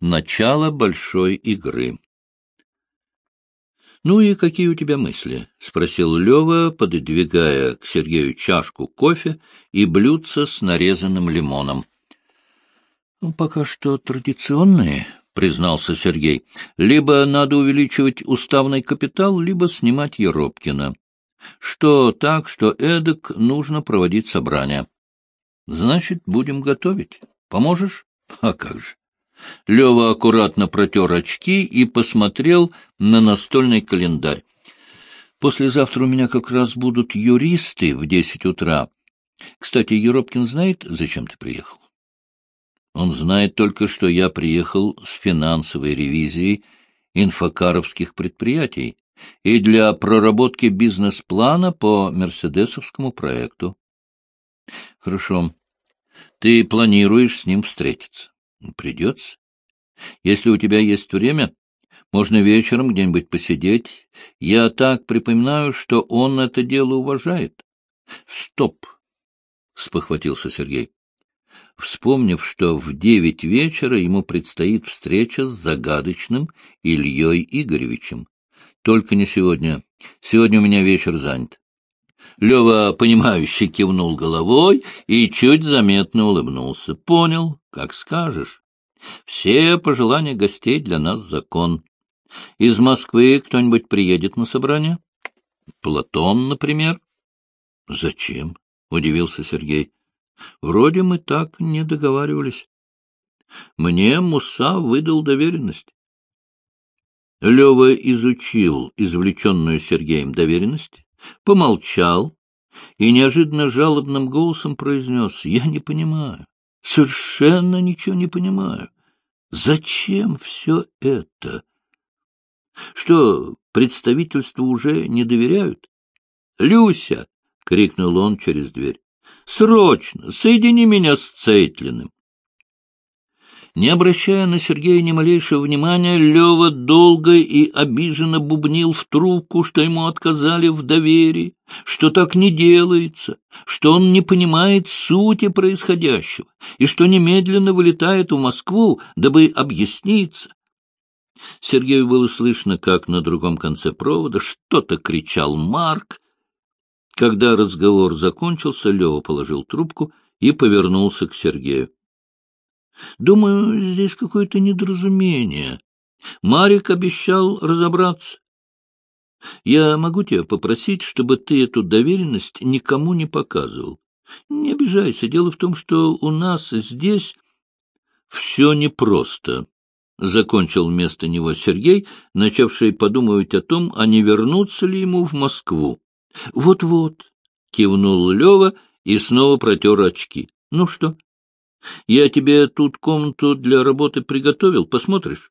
Начало большой игры. — Ну и какие у тебя мысли? — спросил Лева, пододвигая к Сергею чашку кофе и блюдце с нарезанным лимоном. — Ну, пока что традиционные, — признался Сергей. — Либо надо увеличивать уставный капитал, либо снимать Еропкина. Что так, что эдак нужно проводить собрание. — Значит, будем готовить. Поможешь? — А как же. Лева аккуратно протер очки и посмотрел на настольный календарь. «Послезавтра у меня как раз будут юристы в десять утра. Кстати, Еропкин знает, зачем ты приехал?» «Он знает только, что я приехал с финансовой ревизией инфокаровских предприятий и для проработки бизнес-плана по мерседесовскому проекту». «Хорошо. Ты планируешь с ним встретиться?» Придется. Если у тебя есть время, можно вечером где-нибудь посидеть. Я так припоминаю, что он это дело уважает. Стоп! — спохватился Сергей. Вспомнив, что в девять вечера ему предстоит встреча с загадочным Ильей Игоревичем. Только не сегодня. Сегодня у меня вечер занят. Лева, понимающе кивнул головой и чуть заметно улыбнулся. — Понял, как скажешь. Все пожелания гостей для нас закон. Из Москвы кто-нибудь приедет на собрание? Платон, например? — Зачем? — удивился Сергей. — Вроде мы так не договаривались. Мне Муса выдал доверенность. Лева изучил извлеченную Сергеем доверенность помолчал и неожиданно жалобным голосом произнес, «Я не понимаю, совершенно ничего не понимаю. Зачем все это? Что, представительству уже не доверяют? «Люся!» — крикнул он через дверь. «Срочно! Соедини меня с Цейтлиным!» Не обращая на Сергея ни малейшего внимания, Лева долго и обиженно бубнил в трубку, что ему отказали в доверии, что так не делается, что он не понимает сути происходящего и что немедленно вылетает в Москву, дабы объясниться. Сергею было слышно, как на другом конце провода что-то кричал Марк. Когда разговор закончился, Лева положил трубку и повернулся к Сергею. Думаю, здесь какое-то недоразумение. Марик обещал разобраться. Я могу тебя попросить, чтобы ты эту доверенность никому не показывал. Не обижайся. Дело в том, что у нас здесь все непросто. Закончил вместо него Сергей, начавший подумывать о том, а не вернуться ли ему в Москву. Вот — кивнул Лева и снова протер очки. — Ну что, я тебе тут комнату для работы приготовил, посмотришь?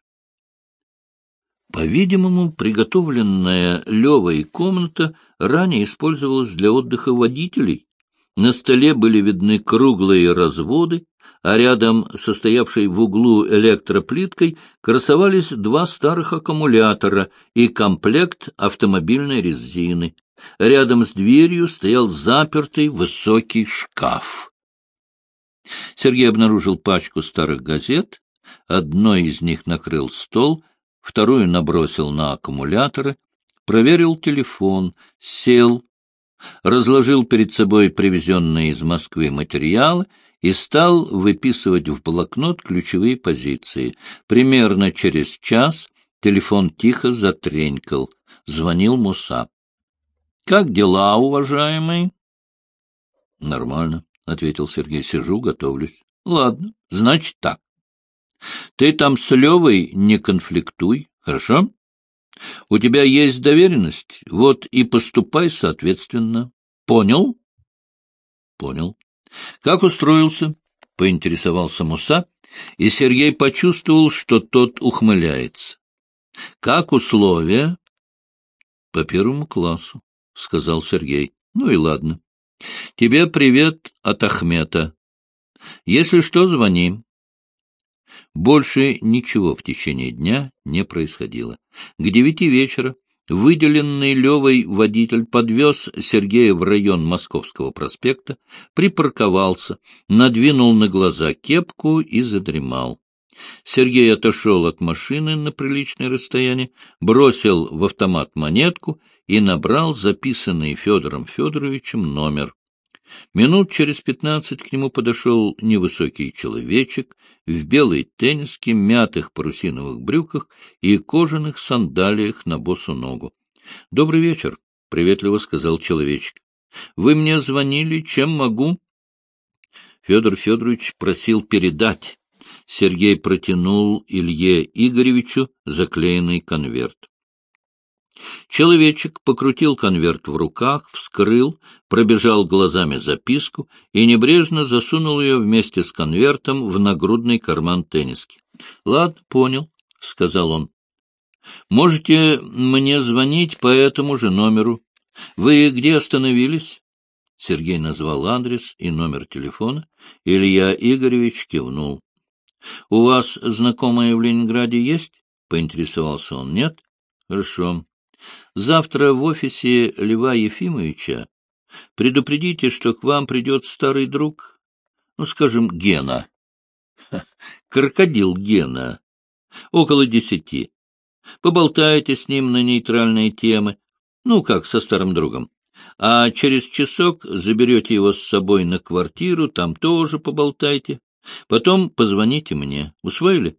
По-видимому, приготовленная Левой комната ранее использовалась для отдыха водителей. На столе были видны круглые разводы, а рядом, состоявшей в углу электроплиткой, красовались два старых аккумулятора и комплект автомобильной резины. Рядом с дверью стоял запертый высокий шкаф. Сергей обнаружил пачку старых газет, одной из них накрыл стол, вторую набросил на аккумуляторы, проверил телефон, сел, разложил перед собой привезенные из Москвы материалы и стал выписывать в блокнот ключевые позиции. Примерно через час телефон тихо затренькал. Звонил Муса. — Как дела, уважаемый? — Нормально. — ответил Сергей. — Сижу, готовлюсь. — Ладно, значит так. Ты там с Левой не конфликтуй, хорошо? У тебя есть доверенность, вот и поступай соответственно. Понял? Понял. Как устроился? — поинтересовался Муса, и Сергей почувствовал, что тот ухмыляется. — Как условия? — По первому классу, — сказал Сергей. — Ну и ладно. Тебе привет от Ахмета. Если что, звони. Больше ничего в течение дня не происходило. К девяти вечера выделенный Левой водитель подвез Сергея в район Московского проспекта, припарковался, надвинул на глаза кепку и задремал. Сергей отошел от машины на приличное расстояние, бросил в автомат монетку и набрал записанный Федором Федоровичем номер. Минут через пятнадцать к нему подошел невысокий человечек в белой тенниске, мятых парусиновых брюках и кожаных сандалиях на босу ногу. — Добрый вечер, — приветливо сказал человечек. — Вы мне звонили, чем могу? Федор Федорович просил передать. Сергей протянул Илье Игоревичу заклеенный конверт. Человечек покрутил конверт в руках, вскрыл, пробежал глазами записку и небрежно засунул ее вместе с конвертом в нагрудный карман тенниски. — Ладно, понял, — сказал он. — Можете мне звонить по этому же номеру. Вы где остановились? Сергей назвал адрес и номер телефона. Илья Игоревич кивнул. — У вас знакомые в Ленинграде есть? — поинтересовался он. — Нет? — Хорошо. Завтра в офисе Льва Ефимовича предупредите, что к вам придет старый друг, ну, скажем, Гена. Крокодил Гена. Около десяти. Поболтайте с ним на нейтральные темы, ну, как со старым другом. А через часок заберете его с собой на квартиру, там тоже поболтайте. Потом позвоните мне. Усвоили?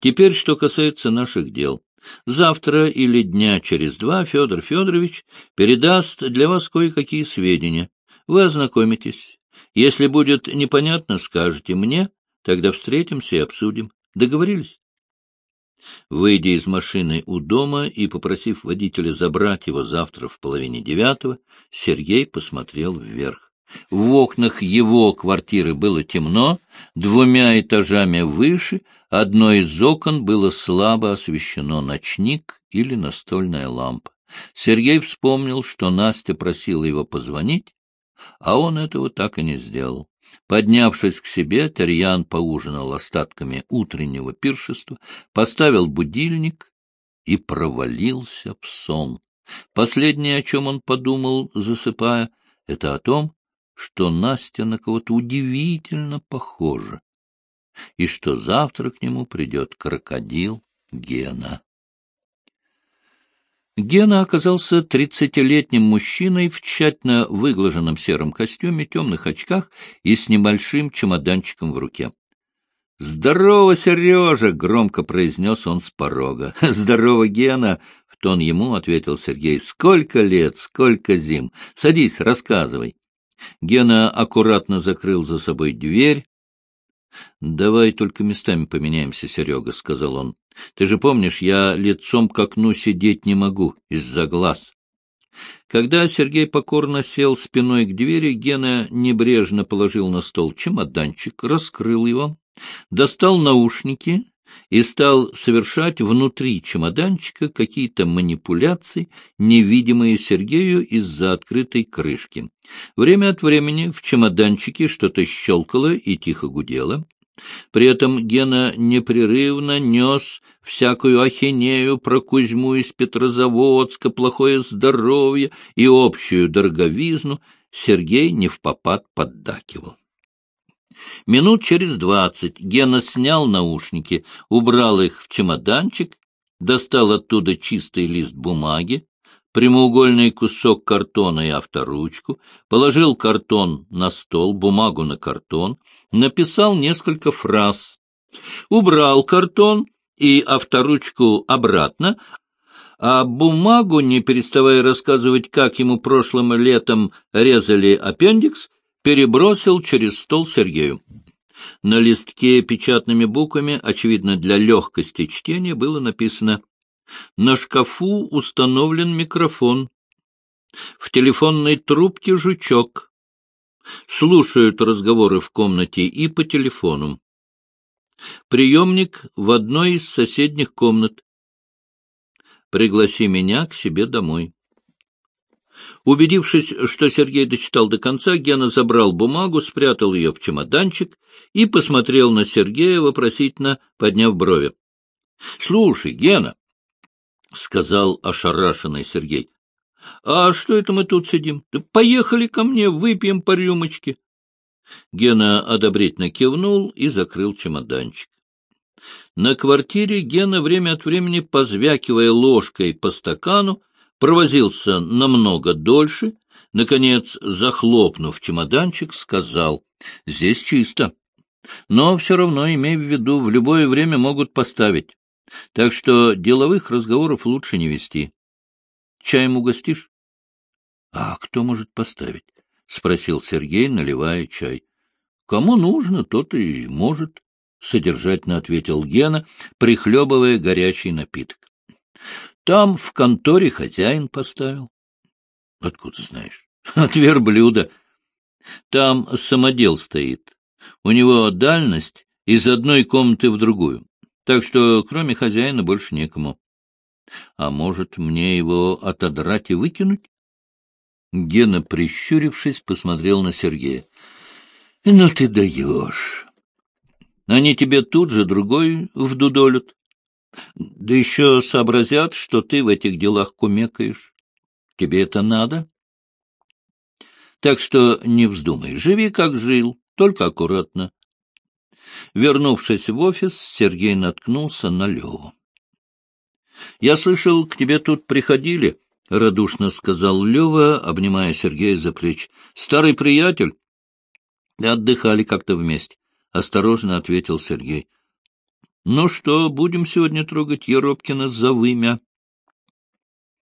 Теперь, что касается наших дел. Завтра или дня через два Федор Федорович передаст для вас кое-какие сведения. Вы ознакомитесь. Если будет непонятно, скажете мне, тогда встретимся и обсудим. Договорились? Выйдя из машины у дома и попросив водителя забрать его завтра в половине девятого, Сергей посмотрел вверх. В окнах его квартиры было темно, двумя этажами выше одно из окон было слабо освещено ночник или настольная лампа. Сергей вспомнил, что Настя просила его позвонить, а он этого так и не сделал. Поднявшись к себе, Тарьян поужинал остатками утреннего пиршества, поставил будильник и провалился в сон. Последнее, о чем он подумал, засыпая, это о том, что Настя на кого-то удивительно похожа, и что завтра к нему придет крокодил Гена. Гена оказался тридцатилетним мужчиной в тщательно выглаженном сером костюме, темных очках и с небольшим чемоданчиком в руке. — Здорово, Сережа! — громко произнес он с порога. — Здорово, Гена! — в тон ему ответил Сергей. — Сколько лет, сколько зим! Садись, рассказывай. Гена аккуратно закрыл за собой дверь. — Давай только местами поменяемся, Серега, — сказал он. — Ты же помнишь, я лицом к окну сидеть не могу из-за глаз. Когда Сергей покорно сел спиной к двери, Гена небрежно положил на стол чемоданчик, раскрыл его, достал наушники и стал совершать внутри чемоданчика какие-то манипуляции, невидимые Сергею из-за открытой крышки. Время от времени в чемоданчике что-то щелкало и тихо гудело. При этом Гена непрерывно нес всякую ахинею про Кузьму из Петрозаводска, плохое здоровье и общую дороговизну, Сергей не в попад поддакивал. Минут через двадцать Гена снял наушники, убрал их в чемоданчик, достал оттуда чистый лист бумаги, прямоугольный кусок картона и авторучку, положил картон на стол, бумагу на картон, написал несколько фраз, убрал картон и авторучку обратно, а бумагу, не переставая рассказывать, как ему прошлым летом резали аппендикс, перебросил через стол Сергею. На листке печатными буквами, очевидно, для легкости чтения, было написано «На шкафу установлен микрофон. В телефонной трубке жучок. Слушают разговоры в комнате и по телефону. Приемник в одной из соседних комнат. Пригласи меня к себе домой. Убедившись, что Сергей дочитал до конца, Гена забрал бумагу, спрятал ее в чемоданчик и посмотрел на Сергея, вопросительно подняв брови. — Слушай, Гена, — сказал ошарашенный Сергей, — а что это мы тут сидим? Поехали ко мне, выпьем по рюмочке. Гена одобрительно кивнул и закрыл чемоданчик. На квартире Гена время от времени, позвякивая ложкой по стакану, провозился намного дольше, наконец, захлопнув чемоданчик, сказал, — Здесь чисто. Но все равно, имей в виду, в любое время могут поставить. Так что деловых разговоров лучше не вести. Чаем угостишь? — А кто может поставить? — спросил Сергей, наливая чай. — Кому нужно, тот и может. — содержательно ответил Гена, прихлебывая горячий напиток. — Там в конторе хозяин поставил. — Откуда знаешь? — От верблюда. Там самодел стоит. У него дальность из одной комнаты в другую. Так что кроме хозяина больше некому. А может, мне его отодрать и выкинуть? Гена, прищурившись, посмотрел на Сергея. — Ну ты даешь. Они тебе тут же другой вдудолят. Да еще сообразят, что ты в этих делах кумекаешь. Тебе это надо? Так что не вздумай, живи, как жил, только аккуратно. Вернувшись в офис, Сергей наткнулся на Леву. — Я слышал, к тебе тут приходили, — радушно сказал Лева, обнимая Сергея за плечи. — Старый приятель? — Отдыхали как-то вместе. — осторожно ответил Сергей. — Ну что, будем сегодня трогать Еропкина за вымя?